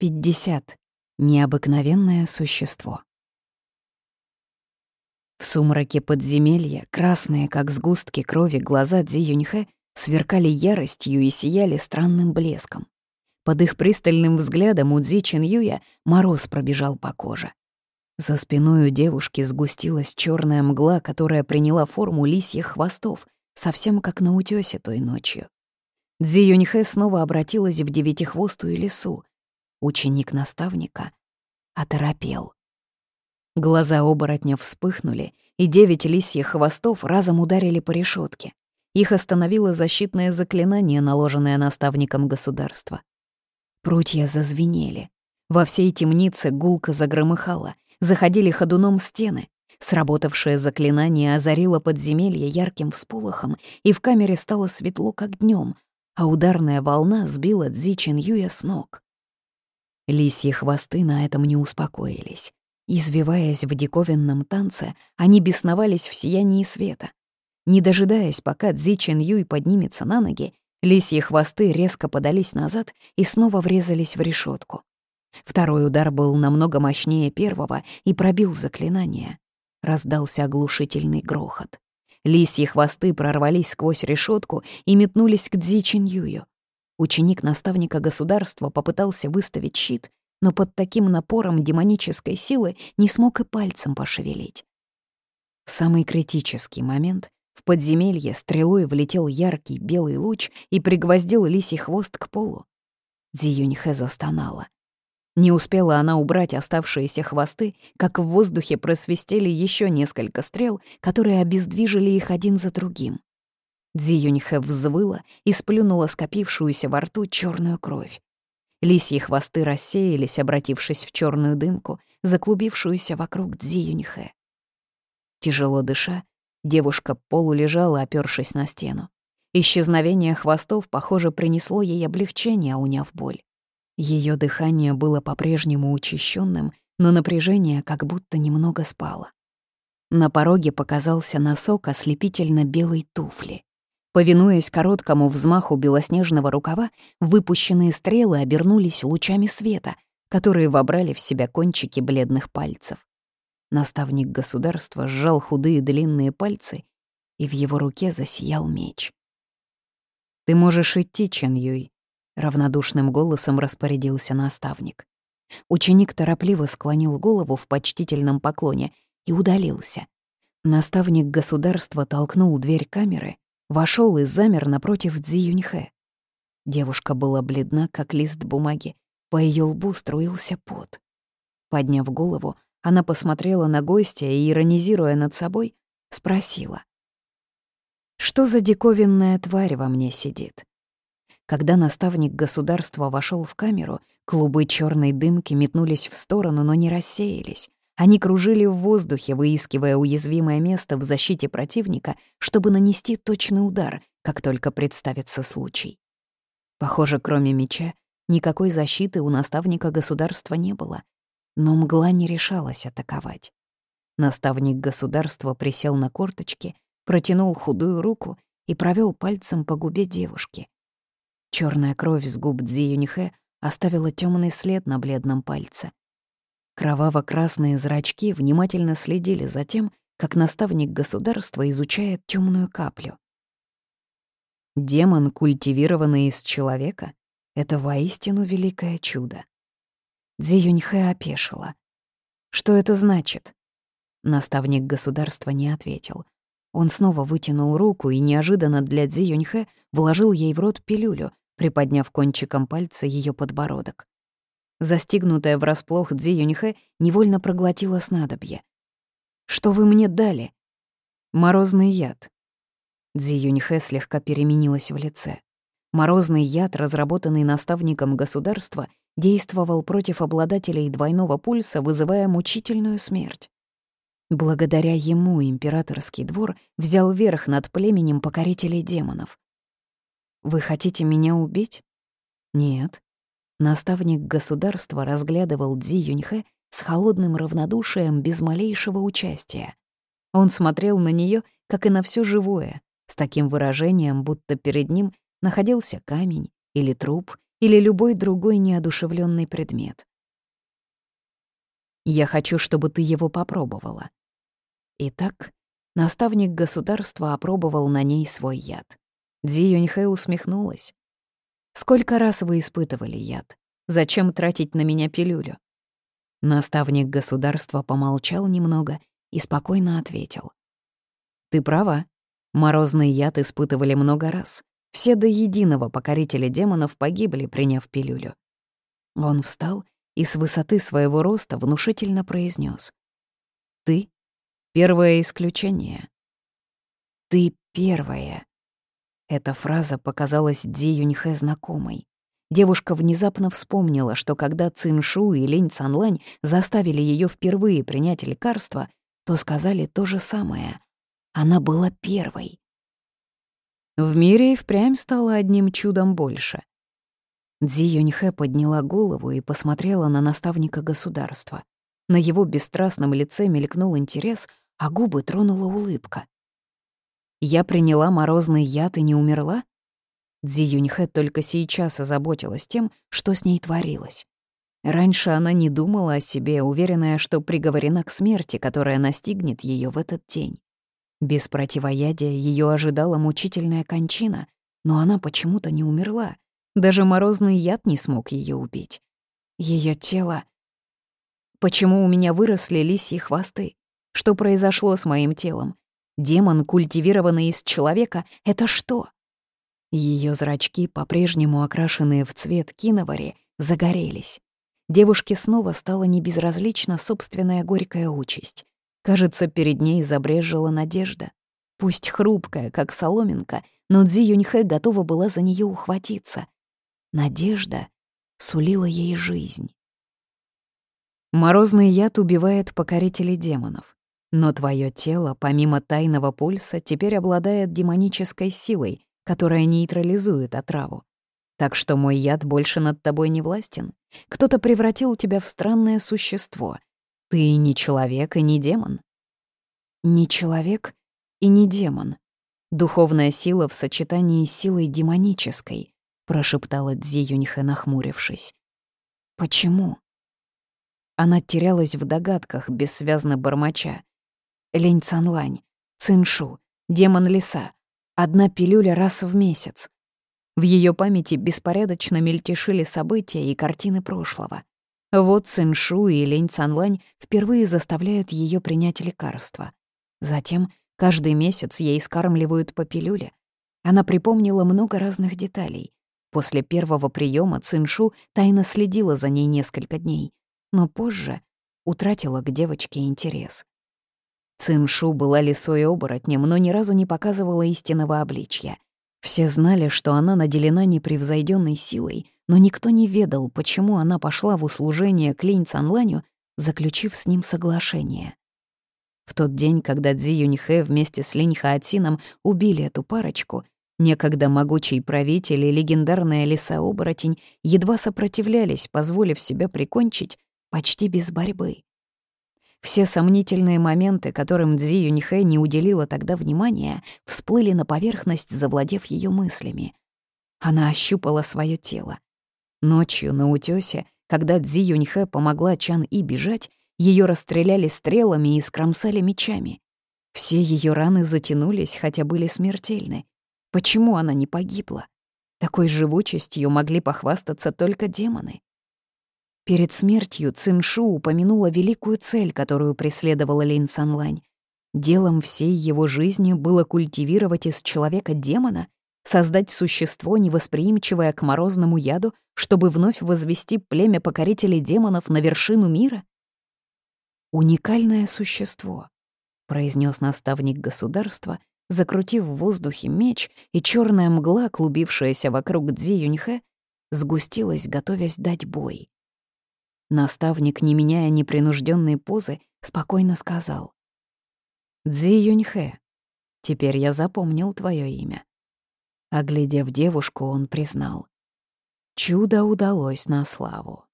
50. Необыкновенное существо. В сумраке подземелья, красные, как сгустки крови, глаза Цзи Юньхэ сверкали яростью и сияли странным блеском. Под их пристальным взглядом у Цзи Чин Юя мороз пробежал по коже. За спиной у девушки сгустилась черная мгла, которая приняла форму лисьих хвостов, совсем как на утёсе той ночью. Цзи Юньхэ снова обратилась в девятихвостую лису, Ученик наставника оторопел. Глаза оборотня вспыхнули, и девять лисьих хвостов разом ударили по решетке. Их остановило защитное заклинание, наложенное наставником государства. Прутья зазвенели. Во всей темнице гулко загромыхало, заходили ходуном стены. Сработавшее заклинание озарило подземелье ярким всполохом, и в камере стало светло, как днем, а ударная волна сбила Цзи Чин Юя с ног. Лисьи хвосты на этом не успокоились. Извиваясь в диковинном танце, они бесновались в сиянии света. Не дожидаясь, пока Цзи Чин Юй поднимется на ноги, лисьи хвосты резко подались назад и снова врезались в решетку. Второй удар был намного мощнее первого и пробил заклинание. Раздался оглушительный грохот. Лисьи хвосты прорвались сквозь решетку и метнулись к Цзи Чин Юю. Ученик наставника государства попытался выставить щит, но под таким напором демонической силы не смог и пальцем пошевелить. В самый критический момент в подземелье стрелой влетел яркий белый луч и пригвоздил лисий хвост к полу. Цзи Юньхэ застонала. Не успела она убрать оставшиеся хвосты, как в воздухе просвистели еще несколько стрел, которые обездвижили их один за другим. Дзи Юньхэ взвыла и сплюнула скопившуюся во рту черную кровь. Лисьи хвосты рассеялись, обратившись в черную дымку, заклубившуюся вокруг Дзи Юньхэ. Тяжело дыша, девушка полулежала, опёршись на стену. Исчезновение хвостов, похоже, принесло ей облегчение, уняв боль. Ее дыхание было по-прежнему учащенным, но напряжение как будто немного спало. На пороге показался носок ослепительно белой туфли. Повинуясь короткому взмаху белоснежного рукава, выпущенные стрелы обернулись лучами света, которые вобрали в себя кончики бледных пальцев. Наставник государства сжал худые длинные пальцы, и в его руке засиял меч. «Ты можешь идти, Чен Юй», — равнодушным голосом распорядился наставник. Ученик торопливо склонил голову в почтительном поклоне и удалился. Наставник государства толкнул дверь камеры, вошел и замер напротив Цзи Юньхэ. Девушка была бледна, как лист бумаги, по ее лбу струился пот. Подняв голову, она посмотрела на гостя и, иронизируя над собой, спросила. «Что за диковинная тварь во мне сидит?» Когда наставник государства вошел в камеру, клубы черной дымки метнулись в сторону, но не рассеялись. Они кружили в воздухе, выискивая уязвимое место в защите противника, чтобы нанести точный удар, как только представится случай. Похоже, кроме меча, никакой защиты у наставника государства не было, но мгла не решалась атаковать. Наставник государства присел на корточки, протянул худую руку и провел пальцем по губе девушки. Черная кровь с губ Цзи Юньхэ оставила темный след на бледном пальце. Кроваво-красные зрачки внимательно следили за тем, как наставник государства изучает темную каплю. Демон, культивированный из человека, — это воистину великое чудо. Дзи Юньхэ опешила. «Что это значит?» Наставник государства не ответил. Он снова вытянул руку и неожиданно для Дзи Юньхэ вложил ей в рот пилюлю, приподняв кончиком пальца ее подбородок. Застигнутая врасплох Дзи Юньхэ невольно проглотила снадобье. «Что вы мне дали?» «Морозный яд». Дзи Юньхэ слегка переменилась в лице. Морозный яд, разработанный наставником государства, действовал против обладателей двойного пульса, вызывая мучительную смерть. Благодаря ему императорский двор взял верх над племенем покорителей демонов. «Вы хотите меня убить?» «Нет. Наставник государства разглядывал Дзи Юньхэ с холодным равнодушием без малейшего участия. Он смотрел на нее, как и на все живое, с таким выражением, будто перед ним находился камень или труп, или любой другой неодушевленный предмет. Я хочу, чтобы ты его попробовала. Итак, наставник государства опробовал на ней свой яд. Дзи Юньхэ усмехнулась. «Сколько раз вы испытывали яд? Зачем тратить на меня пилюлю?» Наставник государства помолчал немного и спокойно ответил. «Ты права. Морозный яд испытывали много раз. Все до единого покорители демонов погибли, приняв пилюлю. Он встал и с высоты своего роста внушительно произнес: «Ты — первое исключение. Ты первая». Эта фраза показалась Ди Юньхэ знакомой. Девушка внезапно вспомнила, что когда Циншу и Линь Цанлань заставили ее впервые принять лекарство, то сказали то же самое. Она была первой. В мире и впрямь стало одним чудом больше. Дзи Юньхэ подняла голову и посмотрела на наставника государства. На его бесстрастном лице мелькнул интерес, а губы тронула улыбка. «Я приняла морозный яд и не умерла?» Дзи Юньхэ только сейчас озаботилась тем, что с ней творилось. Раньше она не думала о себе, уверенная, что приговорена к смерти, которая настигнет ее в этот день. Без противоядия ее ожидала мучительная кончина, но она почему-то не умерла. Даже морозный яд не смог ее убить. Ее тело... Почему у меня выросли лисьи хвосты? Что произошло с моим телом? Демон, культивированный из человека, — это что? Ее зрачки, по-прежнему окрашенные в цвет киновари, загорелись. Девушке снова стала небезразлична собственная горькая участь. Кажется, перед ней забрежила надежда. Пусть хрупкая, как соломинка, но Дзи Юньхэ готова была за нее ухватиться. Надежда сулила ей жизнь. Морозный яд убивает покорителей демонов. Но твое тело, помимо тайного пульса, теперь обладает демонической силой, которая нейтрализует отраву. Так что мой яд больше над тобой не властен. Кто-то превратил тебя в странное существо, ты не человек и не демон. Не человек и не демон. Духовная сила в сочетании с силой демонической, прошептала Дзи нахмурившись. Почему? Она терялась в догадках, бессвязно бормоча. Лень Цанлань, Циншу, демон леса. Одна пилюля раз в месяц. В ее памяти беспорядочно мельтешили события и картины прошлого. Вот Циншу и Лень Цанлань впервые заставляют ее принять лекарство. Затем каждый месяц ей скармливают по пилюле. Она припомнила много разных деталей. После первого приема Циншу тайно следила за ней несколько дней, но позже утратила к девочке интерес. Циншу была лисой оборотнем, но ни разу не показывала истинного обличья. Все знали, что она наделена непревзойденной силой, но никто не ведал, почему она пошла в услужение к Линь Цанланю, заключив с ним соглашение. В тот день, когда Цзи Юньхэ вместе с Линь Хаотином убили эту парочку, некогда могучий правитель и легендарная лиса-оборотень едва сопротивлялись, позволив себя прикончить почти без борьбы. Все сомнительные моменты, которым Цзи Юньхэ не уделила тогда внимания, всплыли на поверхность, завладев ее мыслями. Она ощупала свое тело. Ночью на утёсе, когда Цзи Юньхэ помогла Чан И бежать, ее расстреляли стрелами и скромсали мечами. Все ее раны затянулись, хотя были смертельны. Почему она не погибла? Такой живучестью могли похвастаться только демоны. Перед смертью Циншу упомянула великую цель, которую преследовала Линь Цанлань. Делом всей его жизни было культивировать из человека демона, создать существо, невосприимчивое к морозному яду, чтобы вновь возвести племя покорителей демонов на вершину мира? «Уникальное существо», — произнес наставник государства, закрутив в воздухе меч, и черная мгла, клубившаяся вокруг Дзи Юньхэ, сгустилась, готовясь дать бой. Наставник, не меняя непринужденной позы, спокойно сказал. «Дзи Юньхэ, теперь я запомнил твое имя». Оглядев девушку, он признал. Чудо удалось на славу.